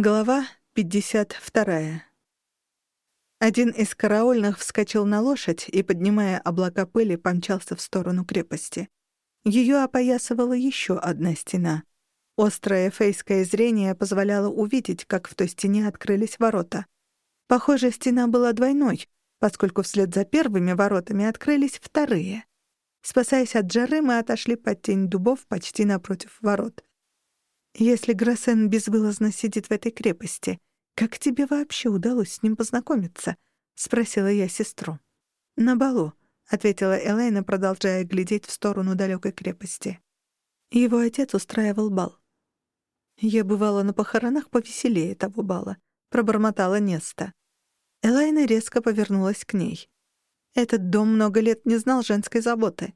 Глава 52. Один из караульных вскочил на лошадь и, поднимая облака пыли, помчался в сторону крепости. Ее опоясывала еще одна стена. Острое фейское зрение позволяло увидеть, как в той стене открылись ворота. Похоже, стена была двойной, поскольку вслед за первыми воротами открылись вторые. Спасаясь от жары, мы отошли под тень дубов почти напротив ворот. Если Гроссен безвылазно сидит в этой крепости, как тебе вообще удалось с ним познакомиться? спросила я сестру. На балу, ответила Элейна, продолжая глядеть в сторону далекой крепости. Его отец устраивал бал. Я бывала на похоронах повеселее того бала, пробормотала Неста. Элайна резко повернулась к ней. Этот дом много лет не знал женской заботы.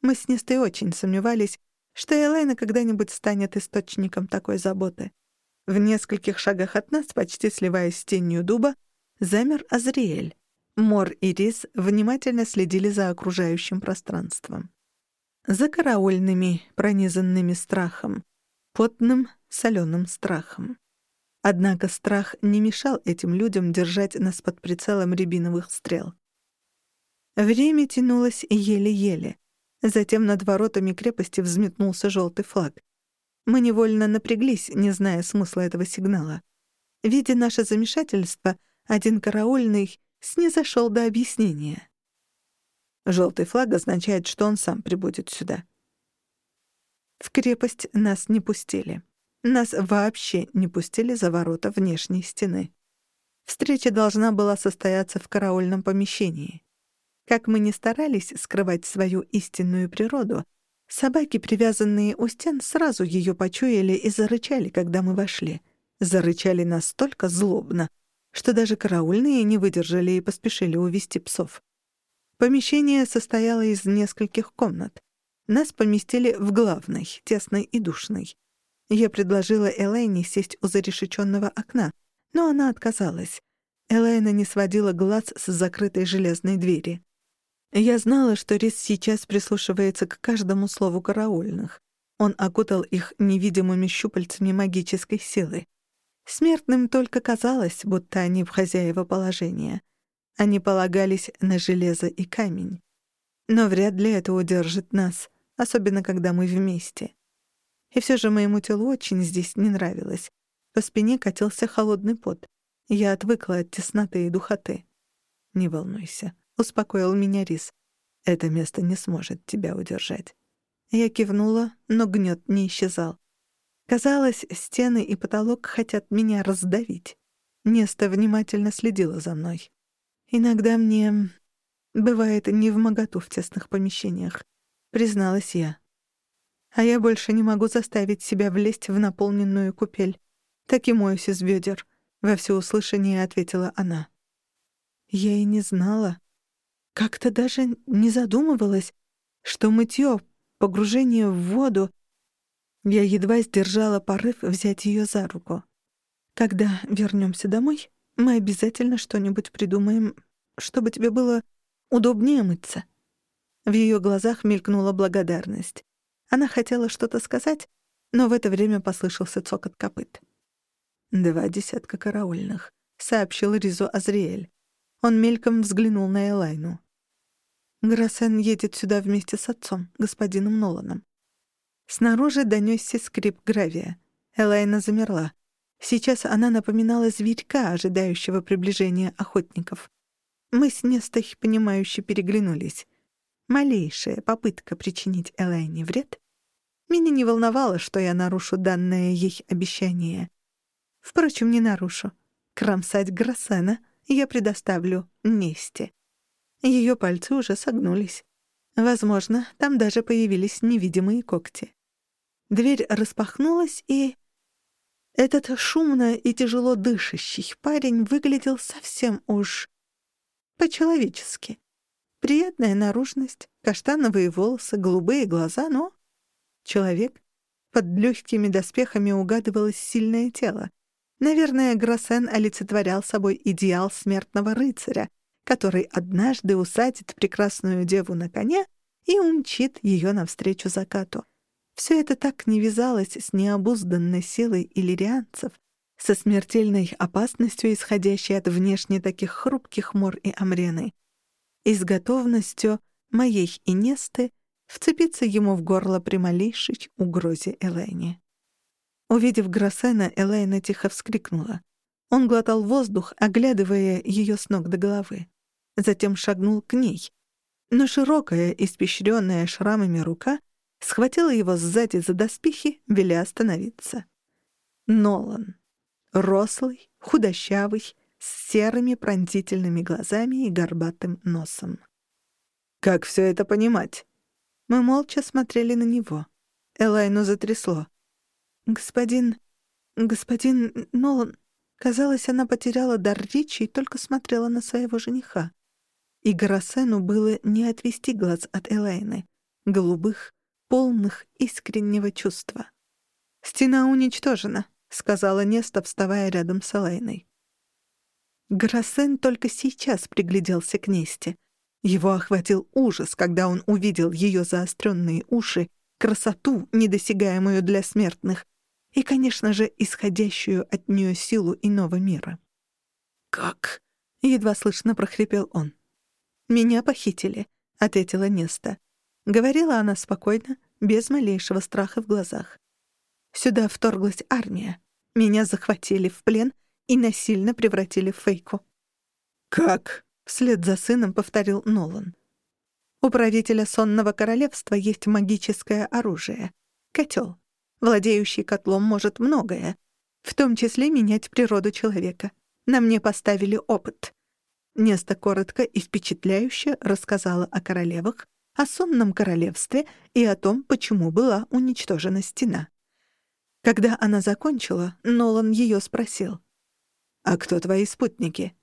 Мы с Нестой очень сомневались, что Элайна когда-нибудь станет источником такой заботы. В нескольких шагах от нас, почти сливаясь с тенью дуба, замер Азриэль. Мор и Рис внимательно следили за окружающим пространством. За караульными, пронизанными страхом, потным, соленым страхом. Однако страх не мешал этим людям держать нас под прицелом рябиновых стрел. Время тянулось еле-еле. Затем над воротами крепости взметнулся желтый флаг. Мы невольно напряглись, не зная смысла этого сигнала. Видя наше замешательство, один караульный снизошел до объяснения. Желтый флаг означает, что он сам прибудет сюда. В крепость нас не пустили. Нас вообще не пустили за ворота внешней стены. Встреча должна была состояться в караульном помещении. Как мы ни старались скрывать свою истинную природу, собаки, привязанные у стен, сразу ее почуяли и зарычали, когда мы вошли. Зарычали настолько злобно, что даже караульные не выдержали и поспешили увести псов. Помещение состояло из нескольких комнат. Нас поместили в главной, тесной и душной. Я предложила Элайне сесть у зарешеченного окна, но она отказалась. Элайна не сводила глаз с закрытой железной двери. Я знала, что Рис сейчас прислушивается к каждому слову караульных. Он окутал их невидимыми щупальцами магической силы. Смертным только казалось, будто они в хозяева положения. Они полагались на железо и камень. Но вряд ли это удержит нас, особенно когда мы вместе. И все же моему телу очень здесь не нравилось. По спине катился холодный пот. Я отвыкла от тесноты и духоты. «Не волнуйся», — успокоил меня Рис. «Это место не сможет тебя удержать». Я кивнула, но гнет не исчезал. Казалось, стены и потолок хотят меня раздавить. Неста внимательно следила за мной. Иногда мне бывает не в моготу в тесных помещениях, призналась я. А я больше не могу заставить себя влезть в наполненную купель. Так и моюсь из бедер. Во всеуслышание ответила она. Я и не знала, как-то даже не задумывалась, что мытье, погружение в воду... Я едва сдержала порыв взять ее за руку. Когда вернемся домой, мы обязательно что-нибудь придумаем, чтобы тебе было удобнее мыться. В ее глазах мелькнула благодарность. Она хотела что-то сказать, но в это время послышался цокот копыт. «Два десятка караульных», — сообщил Ризу Азриэль. Он мельком взглянул на Элайну. Гроссен едет сюда вместе с отцом, господином Ноланом. Снаружи донёсся скрип гравия. Элайна замерла. Сейчас она напоминала зверька, ожидающего приближения охотников. Мы с Нестой, понимающе переглянулись. Малейшая попытка причинить Элайне вред меня не волновало, что я нарушу данное ей обещание. Впрочем, не нарушу. Кромсать Гроссена я предоставлю Несте. Ее пальцы уже согнулись. Возможно, там даже появились невидимые когти. Дверь распахнулась, и... Этот шумно и тяжело дышащий парень выглядел совсем уж по-человечески. Приятная наружность, каштановые волосы, голубые глаза, но... Человек. Под легкими доспехами угадывалось сильное тело. Наверное, Гроссен олицетворял собой идеал смертного рыцаря, который однажды усадит прекрасную деву на коня и умчит ее навстречу закату. Все это так не вязалось с необузданной силой иллирианцев, со смертельной опасностью, исходящей от внешне таких хрупких мор и амрены, и с готовностью моей Инесты вцепиться ему в горло при малейшей угрозе Элэйне. Увидев Гроссена, Элайна тихо вскрикнула. Он глотал воздух, оглядывая ее с ног до головы. Затем шагнул к ней. Но широкая, испещренная шрамами рука схватила его сзади за доспехи, веля остановиться. Нолан. Рослый, худощавый, с серыми пронзительными глазами и горбатым носом. «Как все это понимать?» Мы молча смотрели на него. Элайну затрясло. «Господин... господин Нолан...» Казалось, она потеряла дар речи и только смотрела на своего жениха. И Гарасену было не отвести глаз от Элайны, голубых, полных искреннего чувства. «Стена уничтожена», — сказала Неста, вставая рядом с Элайной. Грасен только сейчас пригляделся к Несте. Его охватил ужас, когда он увидел ее заостренные уши, красоту, недосягаемую для смертных, и, конечно же, исходящую от нее силу иного мира. «Как?» — едва слышно прохрипел он. «Меня похитили», — ответила Неста. Говорила она спокойно, без малейшего страха в глазах. «Сюда вторглась армия. Меня захватили в плен и насильно превратили в фейку». «Как?» — вслед за сыном повторил Нолан. «У правителя сонного королевства есть магическое оружие — котел. Владеющий котлом может многое, в том числе менять природу человека. На мне поставили опыт. Неста коротко и впечатляюще рассказала о королевах, о сонном королевстве и о том, почему была уничтожена стена. Когда она закончила, Нолан ее спросил. «А кто твои спутники?»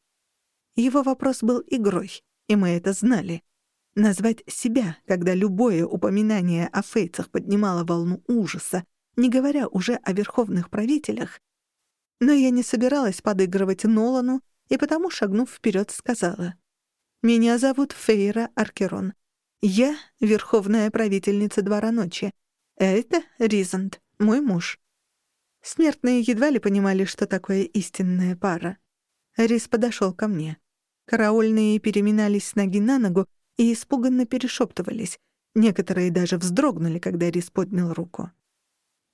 Его вопрос был игрой, и мы это знали. Назвать себя, когда любое упоминание о фейцах поднимало волну ужаса, не говоря уже о верховных правителях. Но я не собиралась подыгрывать Нолану, и потому, шагнув вперед, сказала. «Меня зовут Фейра Аркерон. Я — верховная правительница Двора Ночи. Это Ризант, мой муж». Смертные едва ли понимали, что такое истинная пара. Рис подошел ко мне. Караульные переминались с ноги на ногу и испуганно перешептывались. Некоторые даже вздрогнули, когда Рис поднял руку.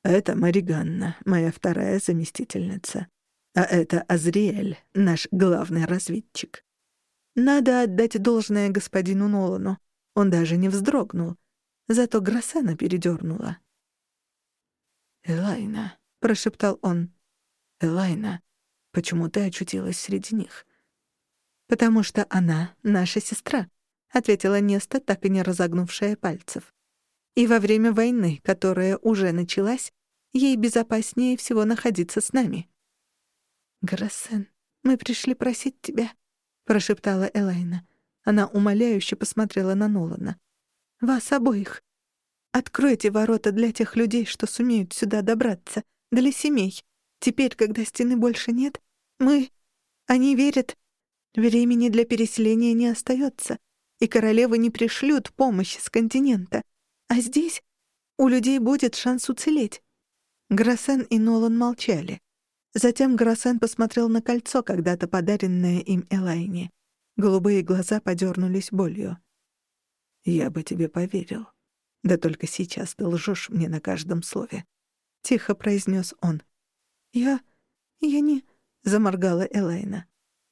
Это Мариганна, моя вторая заместительница. А это Азриэль, наш главный разведчик. Надо отдать должное господину Нолану. Он даже не вздрогнул. Зато Гроссена передернула. «Элайна», — прошептал он. «Элайна, почему ты очутилась среди них?» «Потому что она наша сестра», — ответила Неста, так и не разогнувшая пальцев. «И во время войны, которая уже началась, Ей безопаснее всего находиться с нами». «Гроссен, мы пришли просить тебя», — прошептала Элайна. Она умоляюще посмотрела на Нолана. «Вас обоих. Откройте ворота для тех людей, что сумеют сюда добраться, для семей. Теперь, когда стены больше нет, мы... Они верят... Времени для переселения не остается, и королевы не пришлют помощь с континента. А здесь у людей будет шанс уцелеть. Гроссен и Нолан молчали. Затем Гроссен посмотрел на кольцо, когда-то подаренное им Элайне. Голубые глаза подернулись болью. «Я бы тебе поверил. Да только сейчас ты лжешь мне на каждом слове», — тихо произнес он. «Я... я не...» — заморгала Элайна.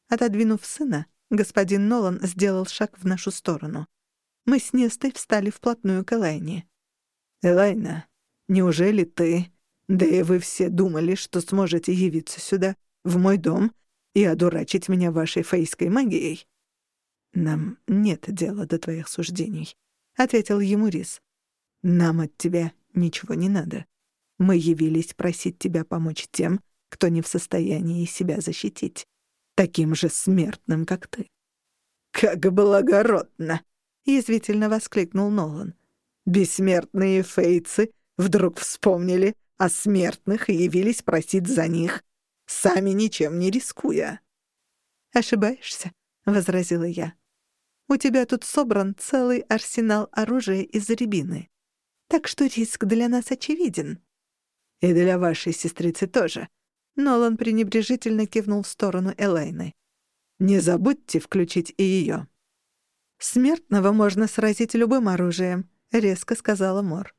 Отодвинув сына, господин Нолан сделал шаг в нашу сторону. Мы с Нестой встали вплотную к Элайне. «Элайна, неужели ты...» Да и вы все думали, что сможете явиться сюда, в мой дом, и одурачить меня вашей фейской магией. Нам нет дела до твоих суждений, — ответил ему Рис. Нам от тебя ничего не надо. Мы явились просить тебя помочь тем, кто не в состоянии себя защитить, таким же смертным, как ты. «Как благородно!» — язвительно воскликнул Нолан. «Бессмертные фейцы вдруг вспомнили, а смертных и явились просить за них, сами ничем не рискуя». «Ошибаешься», — возразила я. «У тебя тут собран целый арсенал оружия из рябины. Так что риск для нас очевиден». «И для вашей сестрицы тоже. Нолан пренебрежительно кивнул в сторону Элайны. «Не забудьте включить и её». «Смертного можно сразить любым оружием», — резко сказала Мор.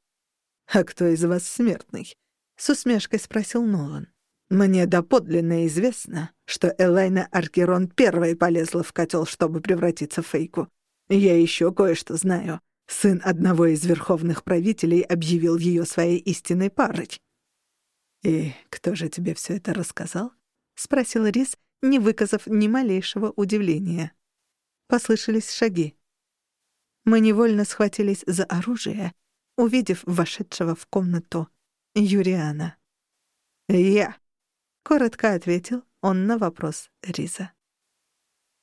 «А кто из вас смертный?» — с усмешкой спросил Нолан. «Мне доподлинно известно, что Элайна Аркерон первой полезла в котел, чтобы превратиться в фейку. Я еще кое-что знаю. Сын одного из верховных правителей объявил ее своей истинной парой». «И кто же тебе все это рассказал?» — спросил Рис, не выказав ни малейшего удивления. Послышались шаги. Мы невольно схватились за оружие, увидев вошедшего в комнату Юриана. «Я», — коротко ответил он на вопрос Риза.